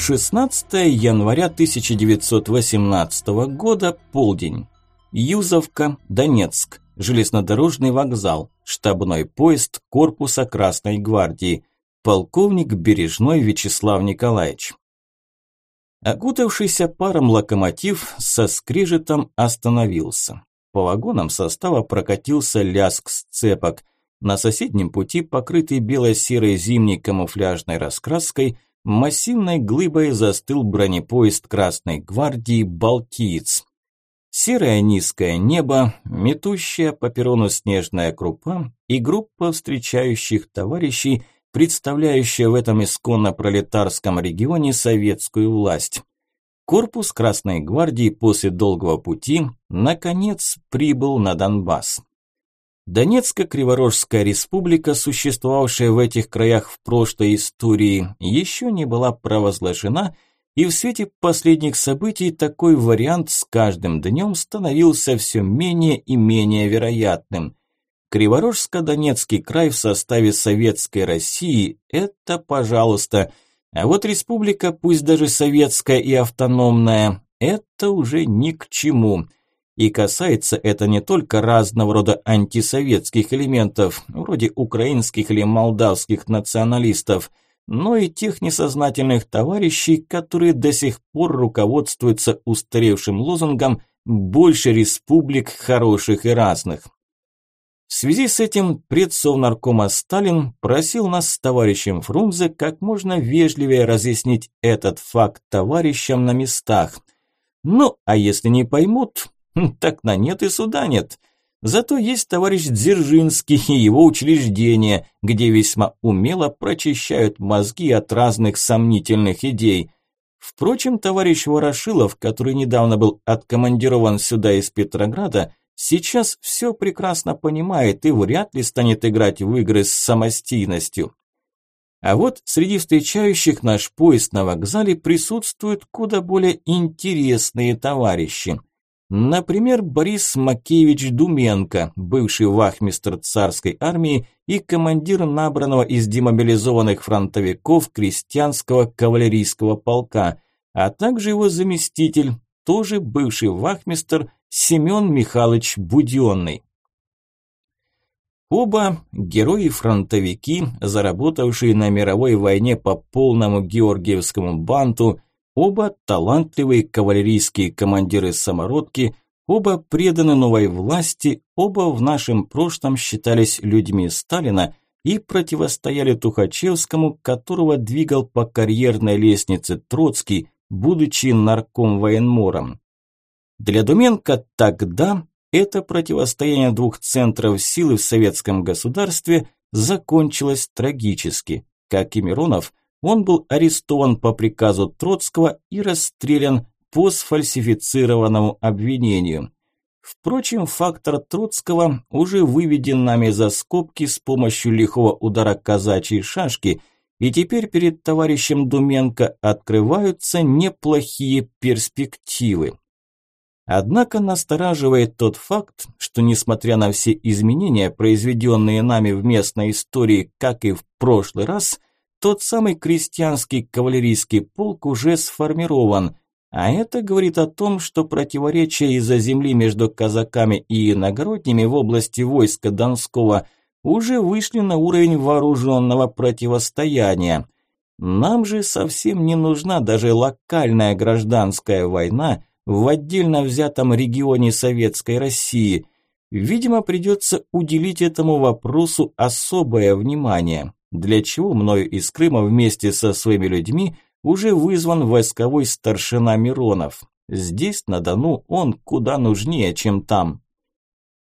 16 января 1918 года, полдень. Юзовка, Донецк. Железнодорожный вокзал. Штабной поезд корпуса Красной гвардии. Полковник Бережной Вячеслав Николаевич. Окутавшийся паром локомотив со скрежетом остановился. По вагонам состава прокатился лязг сцепок. На соседнем пути, покрытый бело-серой зимней камуфляжной раскраской, массивной глыбой застыл бронепоезд Красной гвардии «Балтиец». Серое низкое небо, метущая по перрону снежная крупа и группа встречающих товарищей, представляющая в этом исконно пролетарском регионе советскую власть. Корпус Красной гвардии после долгого пути наконец прибыл на Донбасс. Донецко-Криворожская республика, существовавшая в этих краях в прошлой истории, еще не была провозглашена, и в свете последних событий такой вариант с каждым днем становился все менее и менее вероятным. Криворожско-Донецкий край в составе Советской России – это, пожалуйста, а вот республика, пусть даже советская и автономная, это уже ни к чему – и касается это не только разного рода антисоветских элементов, вроде украинских или молдавских националистов, но и тех несознательных товарищей, которые до сих пор руководствуются устаревшим лозунгом «больше республик хороших и разных». В связи с этим предсовнаркома Сталин просил нас с товарищем Фрунзе как можно вежливее разъяснить этот факт товарищам на местах. Ну, а если не поймут, так на нет и суда нет. Зато есть товарищ Дзержинский и его учреждения, где весьма умело прочищают мозги от разных сомнительных идей. Впрочем, товарищ Ворошилов, который недавно был откомандирован сюда из Петрограда, сейчас все прекрасно понимает и вряд ли станет играть в игры с самостийностью. А вот среди встречающих наш поезд на вокзале присутствуют куда более интересные товарищи – Например, Борис Макеевич Думенко, бывший вахмистр царской армии и командир набранного из демобилизованных фронтовиков крестьянского кавалерийского полка, а также его заместитель, тоже бывший вахмистр Семен Михайлович Буденный. Оба герои-фронтовики, заработавшие на мировой войне по полному Георгиевскому банту – Оба талантливые кавалерийские командиры самородки, оба преданы новой власти, оба в нашем прошлом считались людьми Сталина и противостояли Тухачевскому, которого двигал по карьерной лестнице Троцкий, будучи нарком военмором. Для Думенко тогда это противостояние двух центров силы в советском государстве закончилось трагически. Как и Миронов, он был арестован по приказу Троцкого и расстрелян по сфальсифицированному обвинению. Впрочем, фактор Троцкого уже выведен нами за скобки с помощью лихого удара казачьей шашки, и теперь перед товарищем Думенко открываются неплохие перспективы. Однако настораживает тот факт, что несмотря на все изменения, произведенные нами в местной истории, как и в прошлый раз – тот самый крестьянский кавалерийский полк уже сформирован, а это говорит о том, что противоречия из-за земли между казаками и иногородними в области войска Донского уже вышли на уровень вооруженного противостояния. Нам же совсем не нужна даже локальная гражданская война в отдельно взятом регионе Советской России. Видимо, придется уделить этому вопросу особое внимание для чего мною из Крыма вместе со своими людьми уже вызван войсковой старшина Миронов. Здесь, на Дону, он куда нужнее, чем там.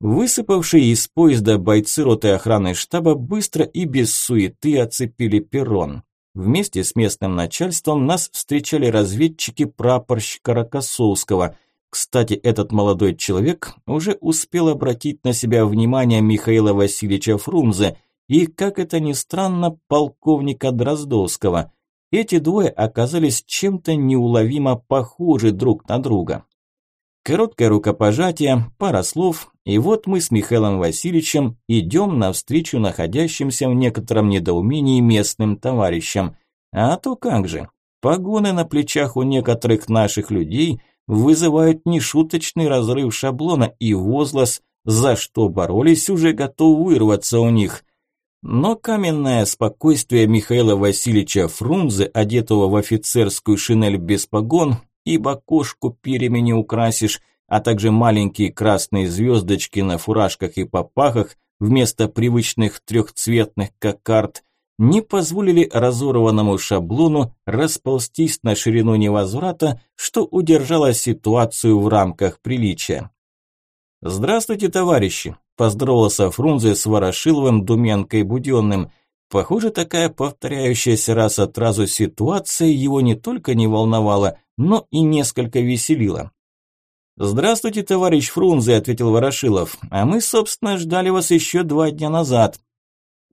Высыпавшие из поезда бойцы роты охраны штаба быстро и без суеты оцепили перрон. Вместе с местным начальством нас встречали разведчики прапорщика Рокоссовского. Кстати, этот молодой человек уже успел обратить на себя внимание Михаила Васильевича Фрунзе – и, как это ни странно, полковника Дроздовского. Эти двое оказались чем-то неуловимо похожи друг на друга. Короткое рукопожатие, пара слов, и вот мы с Михаилом Васильевичем идем навстречу находящимся в некотором недоумении местным товарищам. А то как же. Погоны на плечах у некоторых наших людей вызывают нешуточный разрыв шаблона и возглас, за что боролись, уже готов вырваться у них. Но каменное спокойствие Михаила Васильевича Фрунзе, одетого в офицерскую шинель без погон, ибо кошку перьями украсишь, а также маленькие красные звездочки на фуражках и попахах вместо привычных трехцветных кокард, не позволили разорванному шаблону расползтись на ширину невозврата, что удержало ситуацию в рамках приличия. «Здравствуйте, товарищи!» – поздоровался Фрунзе с Ворошиловым, Думенко и Буденным. Похоже, такая повторяющаяся раз от разу ситуация его не только не волновала, но и несколько веселила. «Здравствуйте, товарищ Фрунзе», – ответил Ворошилов. «А мы, собственно, ждали вас еще два дня назад».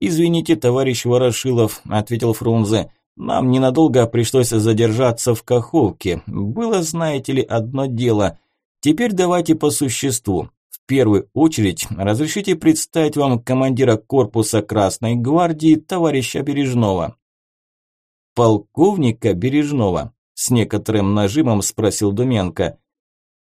«Извините, товарищ Ворошилов», – ответил Фрунзе. «Нам ненадолго пришлось задержаться в Каховке. Было, знаете ли, одно дело. Теперь давайте по существу. Первую очередь разрешите представить вам командира корпуса Красной гвардии товарища Бережного». «Полковника Бережного», – с некоторым нажимом спросил Думенко.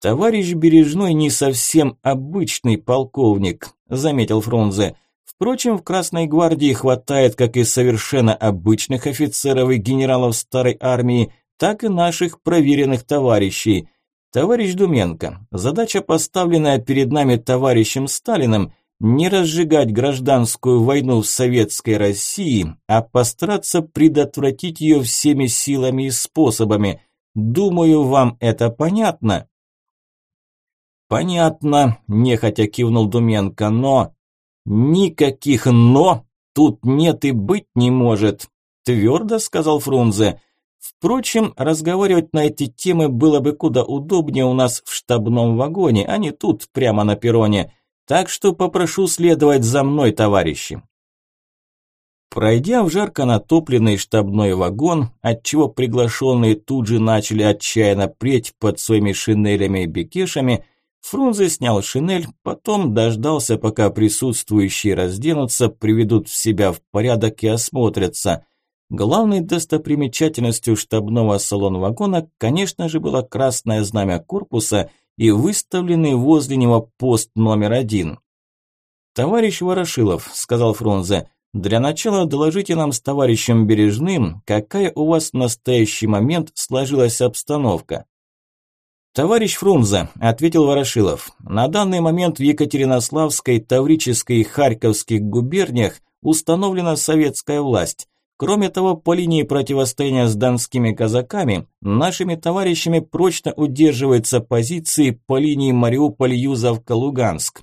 «Товарищ Бережной не совсем обычный полковник», – заметил Фрунзе. «Впрочем, в Красной гвардии хватает как и совершенно обычных офицеров и генералов старой армии, так и наших проверенных товарищей. Товарищ Думенко, задача, поставленная перед нами товарищем Сталиным, не разжигать гражданскую войну в советской России, а постараться предотвратить ее всеми силами и способами. Думаю, вам это понятно?» «Понятно», – нехотя кивнул Думенко, – «но...» «Никаких «но» тут нет и быть не может», – твердо сказал Фрунзе. Впрочем, разговаривать на эти темы было бы куда удобнее у нас в штабном вагоне, а не тут, прямо на перроне. Так что попрошу следовать за мной, товарищи. Пройдя в жарко натопленный штабной вагон, отчего приглашенные тут же начали отчаянно преть под своими шинелями и бекешами, Фрунзе снял шинель, потом дождался, пока присутствующие разденутся, приведут себя в порядок и осмотрятся. Главной достопримечательностью штабного салон-вагона, конечно же, было красное знамя корпуса и выставленный возле него пост номер один. «Товарищ Ворошилов», – сказал Фрунзе, – «для начала доложите нам с товарищем Бережным, какая у вас в настоящий момент сложилась обстановка». «Товарищ Фрунзе», – ответил Ворошилов, – «на данный момент в Екатеринославской, Таврической и Харьковских губерниях установлена советская власть. Кроме того, по линии противостояния с донскими казаками, нашими товарищами прочно удерживаются позиции по линии Мариуполь-Юзовка-Луганск».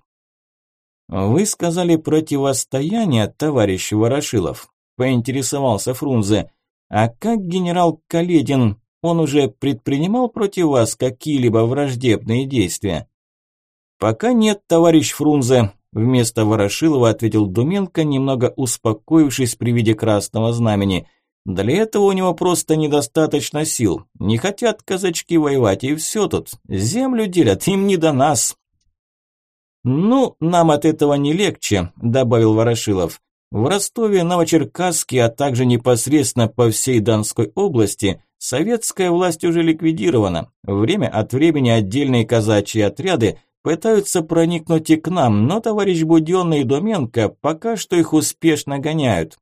«Вы сказали противостояние, товарищ Ворошилов», – поинтересовался Фрунзе. «А как генерал Каледин он уже предпринимал против вас какие-либо враждебные действия? Пока нет, товарищ Фрунзе, вместо Ворошилова ответил Думенко, немного успокоившись при виде красного знамени. Для этого у него просто недостаточно сил. Не хотят казачки воевать, и все тут. Землю делят, им не до нас. «Ну, нам от этого не легче», – добавил Ворошилов. В Ростове, Новочеркасске, а также непосредственно по всей Донской области Советская власть уже ликвидирована. Время от времени отдельные казачьи отряды пытаются проникнуть и к нам, но товарищ Будённый и Доменко пока что их успешно гоняют.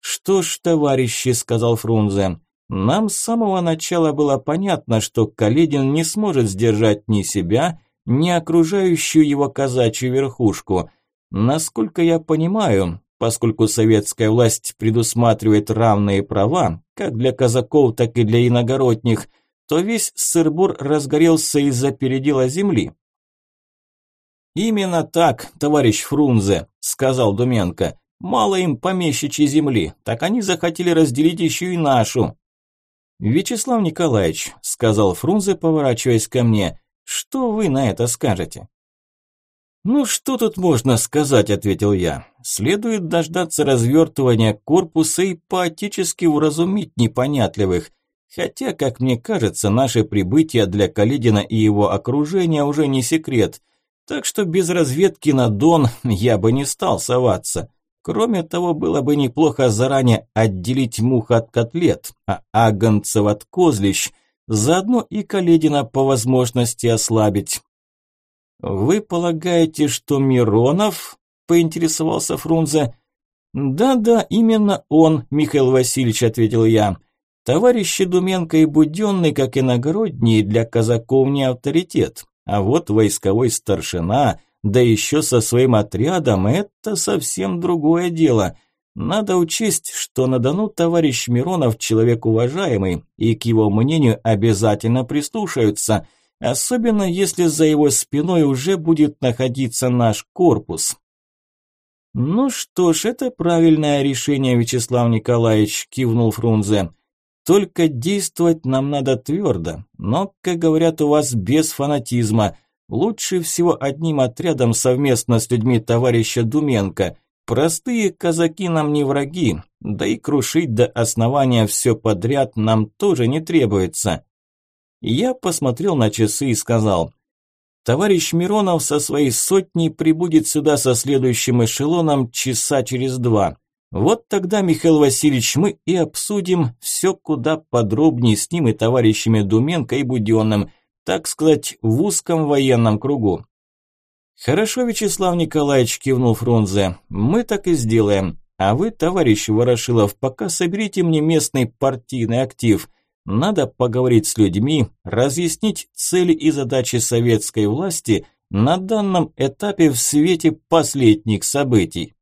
«Что ж, товарищи», – сказал Фрунзе, – «нам с самого начала было понятно, что Каледин не сможет сдержать ни себя, ни окружающую его казачью верхушку. Насколько я понимаю, поскольку советская власть предусматривает равные права, как для казаков, так и для иногородних, то весь сырбор разгорелся из-за передела земли. «Именно так, товарищ Фрунзе», – сказал Думенко. «Мало им помещичьей земли, так они захотели разделить еще и нашу». «Вячеслав Николаевич», – сказал Фрунзе, поворачиваясь ко мне, – «что вы на это скажете?» «Ну что тут можно сказать?» – ответил я. «Следует дождаться развертывания корпуса и поотечески уразумить непонятливых. Хотя, как мне кажется, наше прибытие для Каледина и его окружения уже не секрет. Так что без разведки на Дон я бы не стал соваться. Кроме того, было бы неплохо заранее отделить мух от котлет, а агонцев от козлищ, заодно и Каледина по возможности ослабить. «Вы полагаете, что Миронов?» – поинтересовался Фрунзе. «Да-да, именно он, Михаил Васильевич», – ответил я. «Товарищи Думенко и Буденный, как иногородние, для казаков не авторитет, а вот войсковой старшина, да еще со своим отрядом, это совсем другое дело». Надо учесть, что на Дону товарищ Миронов человек уважаемый, и к его мнению обязательно прислушаются – особенно если за его спиной уже будет находиться наш корпус. Ну что ж, это правильное решение, Вячеслав Николаевич, кивнул Фрунзе. Только действовать нам надо твердо, но, как говорят у вас, без фанатизма. Лучше всего одним отрядом совместно с людьми товарища Думенко. Простые казаки нам не враги, да и крушить до основания все подряд нам тоже не требуется. Я посмотрел на часы и сказал, «Товарищ Миронов со своей сотней прибудет сюда со следующим эшелоном часа через два. Вот тогда, Михаил Васильевич, мы и обсудим все куда подробнее с ним и товарищами Думенко и Буденным, так сказать, в узком военном кругу». «Хорошо, Вячеслав Николаевич», – кивнул Фрунзе, – «мы так и сделаем. А вы, товарищ Ворошилов, пока соберите мне местный партийный актив – надо поговорить с людьми, разъяснить цели и задачи советской власти на данном этапе в свете последних событий.